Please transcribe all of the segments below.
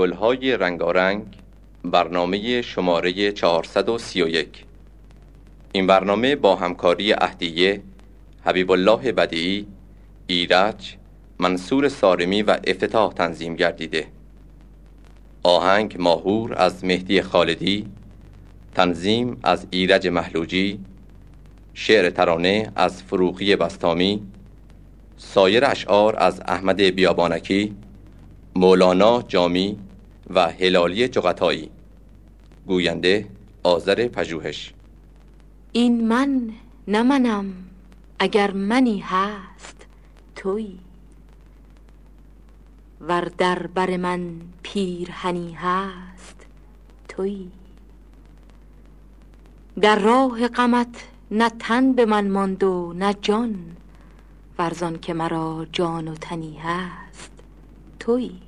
گلهای رنگارنگ برنامه شماره 431 این برنامه با همکاری اهدیه حبیب الله بدیعی ایرج منصور سارمی و افتتاح تنظیم گردیده. آهنگ ماهور از مهدی خالدی تنظیم از ایرج محلوجی شعر ترانه از فروغی بستامی سایر اشعار از احمد بیابانکی مولانا جامی و هلالی جغتایی. گوینده آذر پژوهش. این من نه منم اگر منی هست تویی ور در بر من پیرهنی هست تویی در راه غمت نه تن به من ماند و نه جان ورزان که مرا جان و تنی هست تویی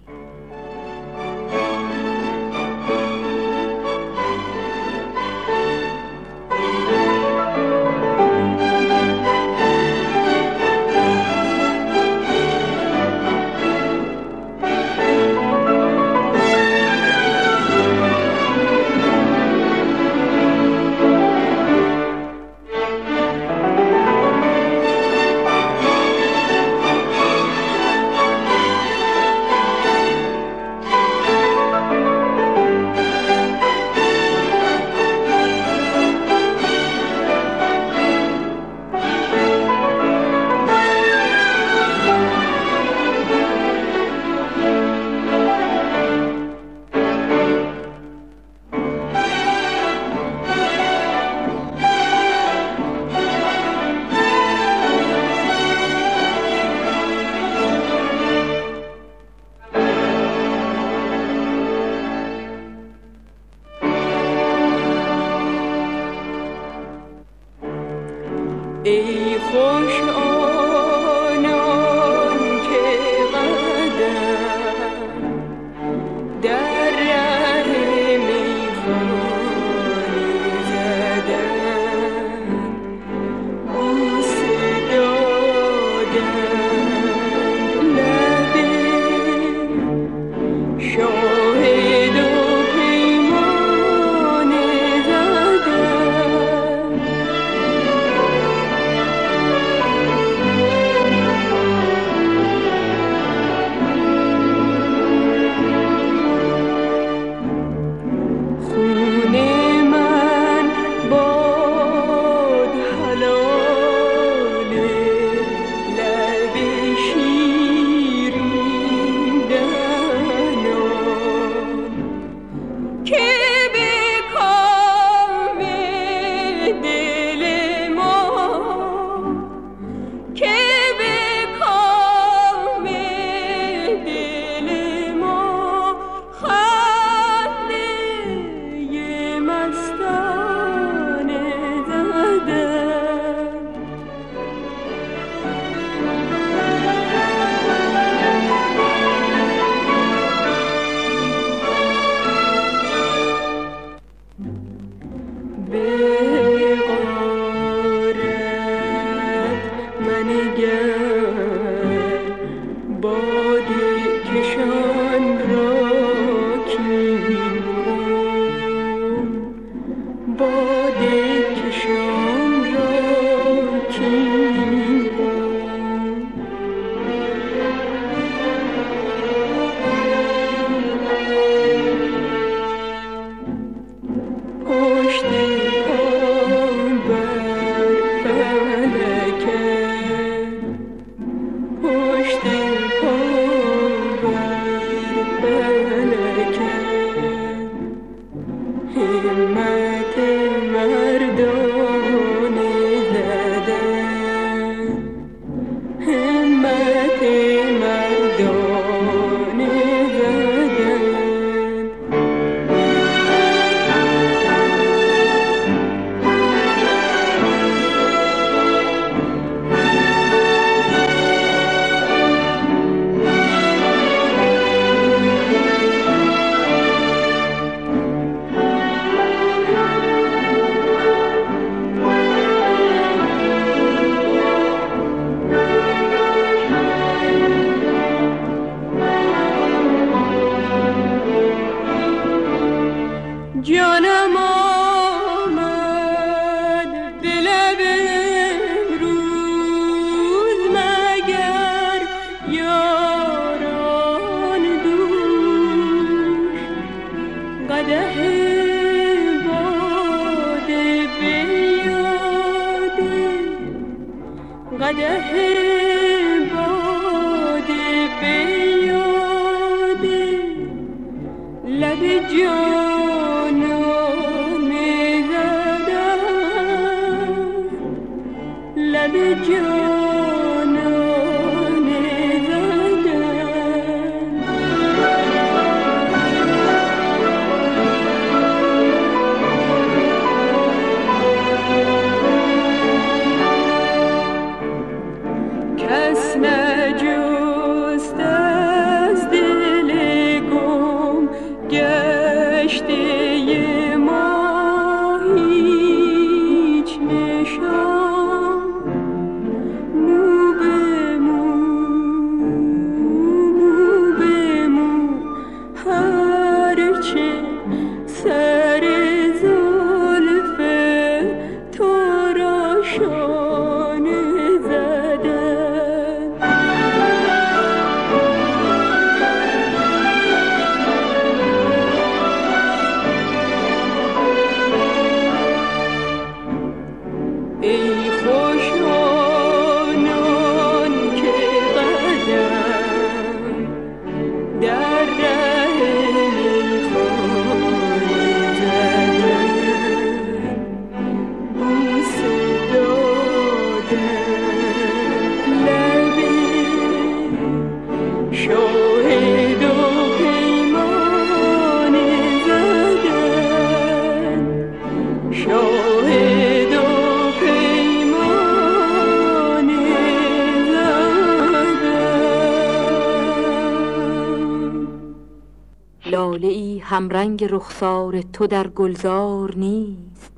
همرنگ رخسار تو در گلزار نیست.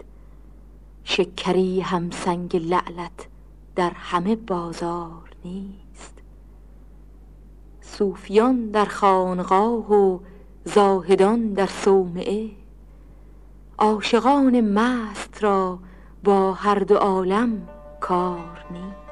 شکری همسنگ لعلت در همه بازار نیست. صوفیان در خانقاه و زاهدان در صومعه. عاشقان مست را با هر دو عالم کار نیست.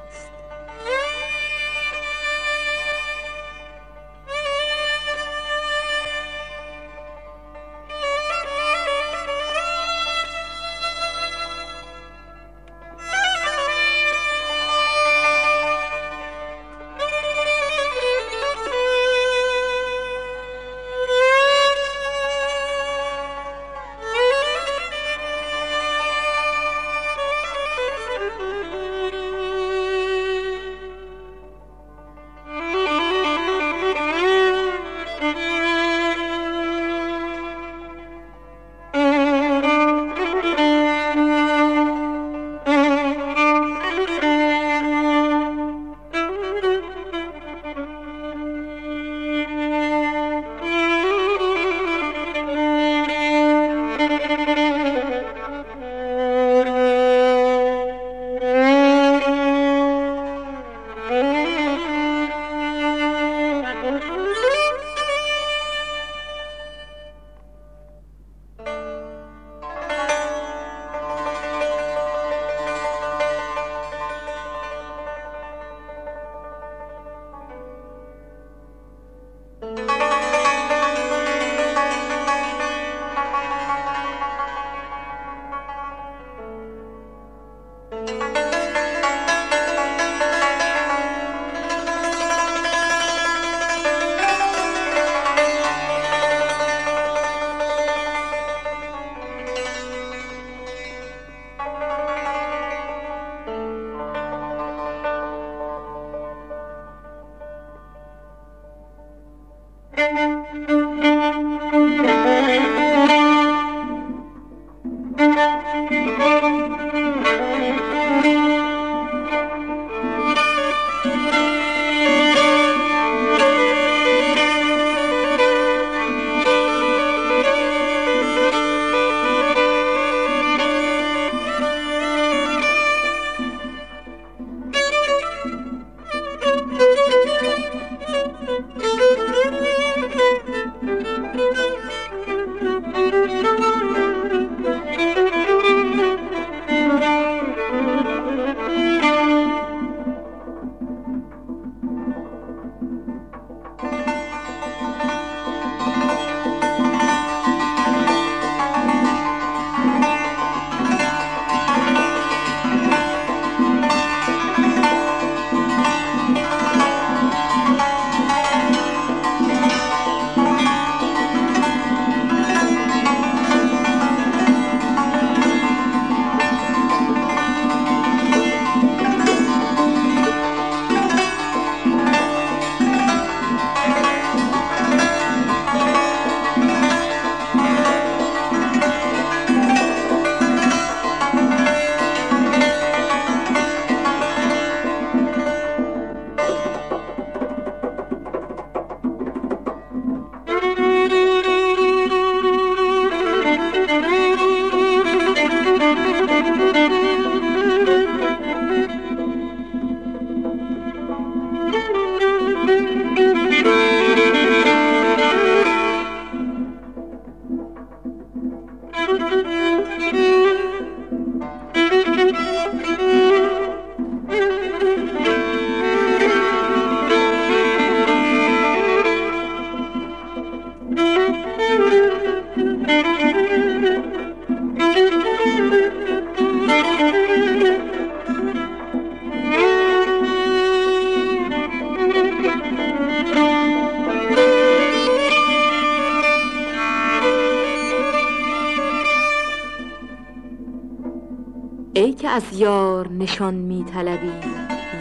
از یار نشان می طلبی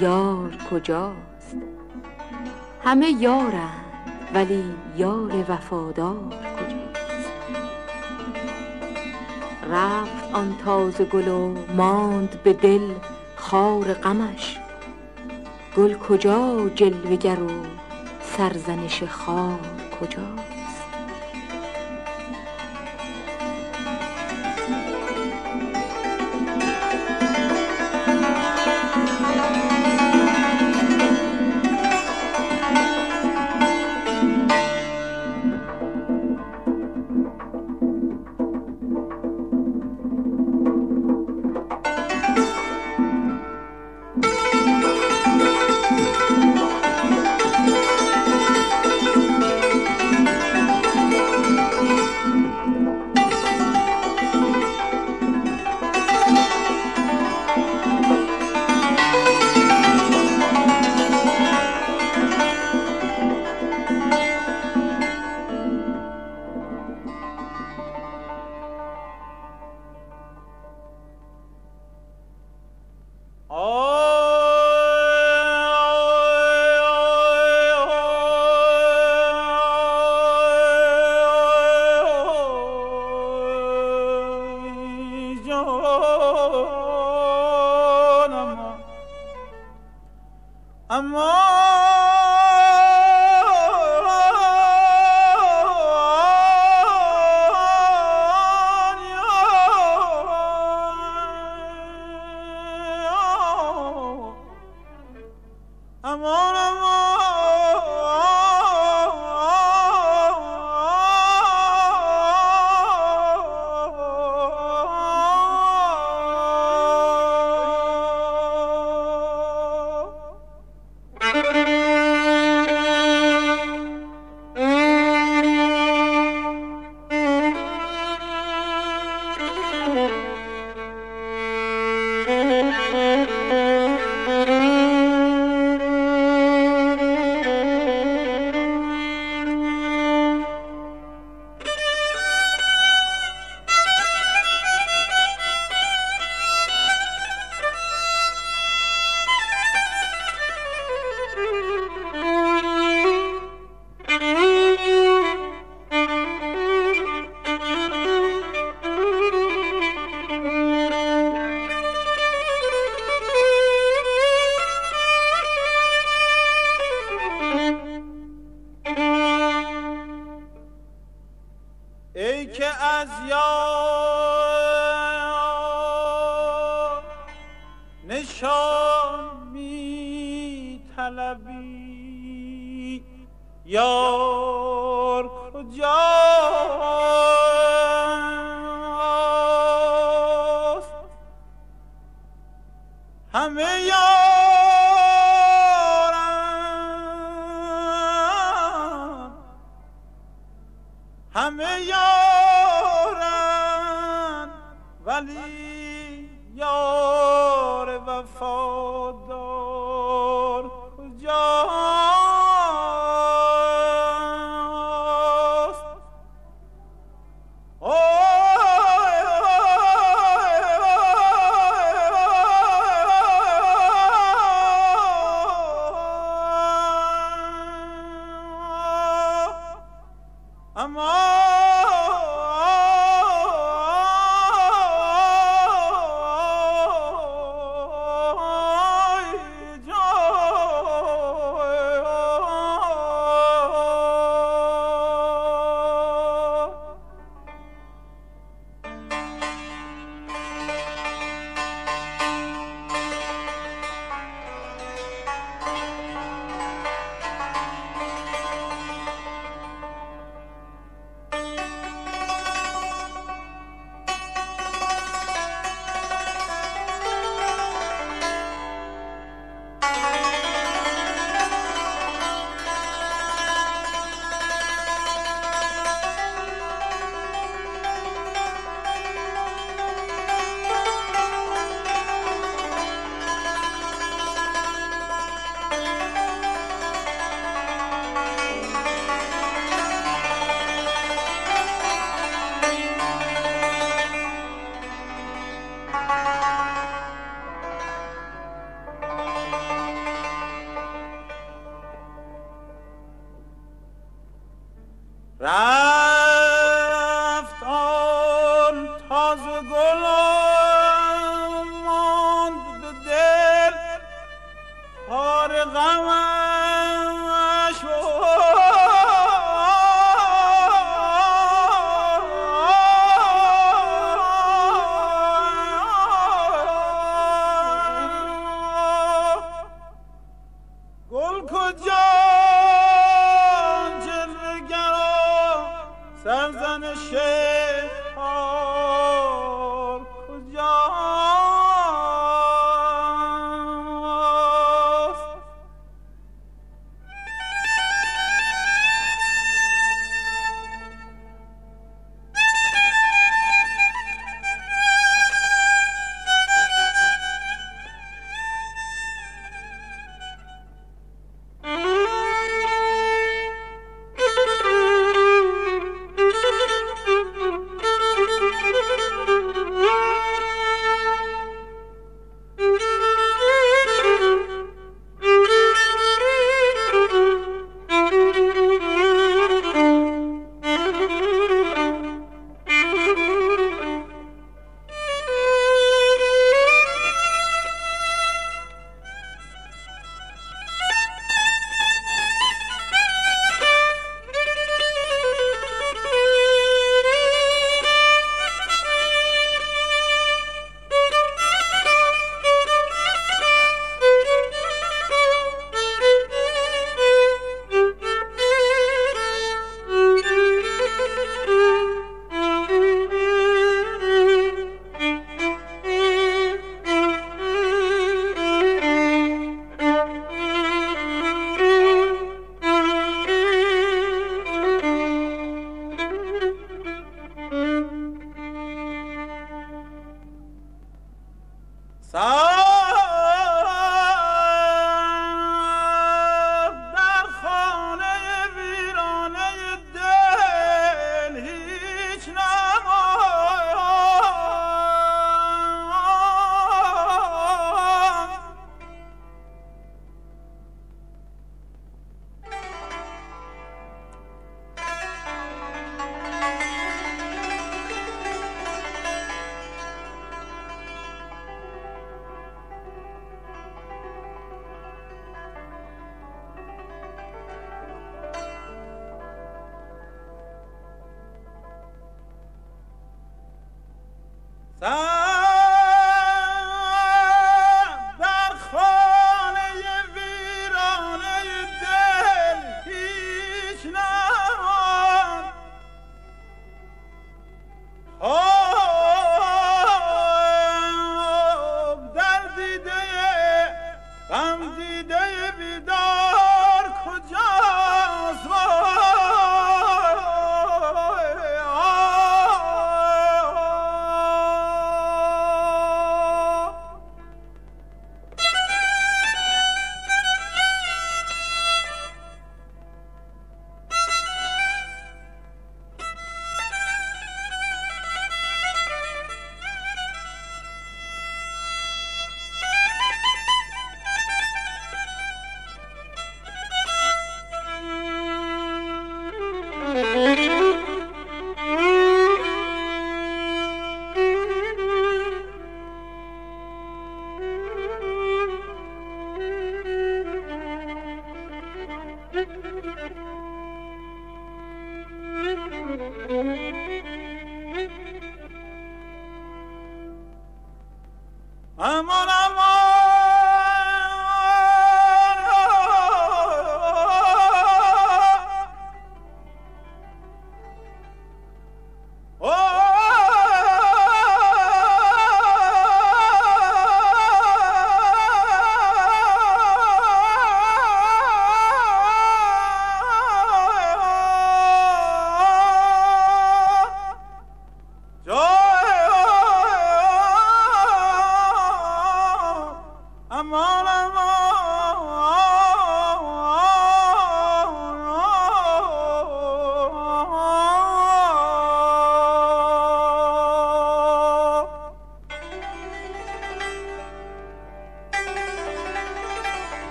یار کجاست؟ همه یارند ولی یار وفادار کجاست؟ رفت آن تازه گل و ماند به دل خار غمش. گل کجا جلوه گر و سرزنش خار کجاست؟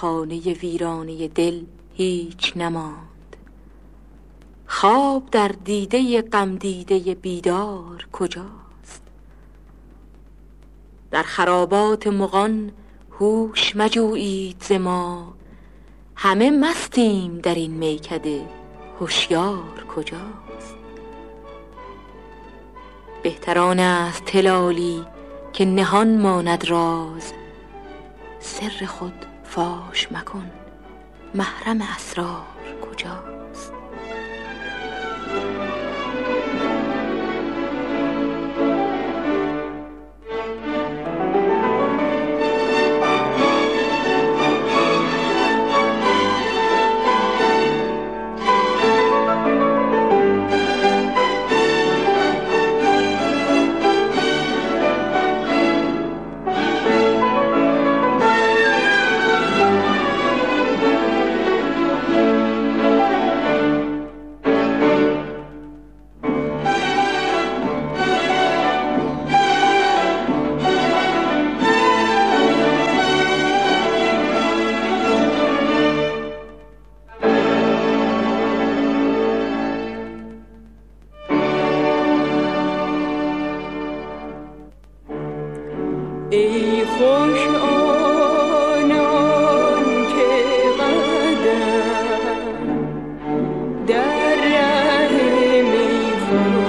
خانه ویرانه دل هیچ نماند. خواب در دیده غم دیده بیدار کجاست؟ در خرابات مغان هوش مجویید ز ما. همه مستیم در این میکده هوشیار کجاست؟ بهتران است تلالی که نهان ماند راز. سر خود فاش مکن محرم اسرار کجاست Lord.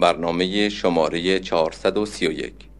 برنامه شماره 431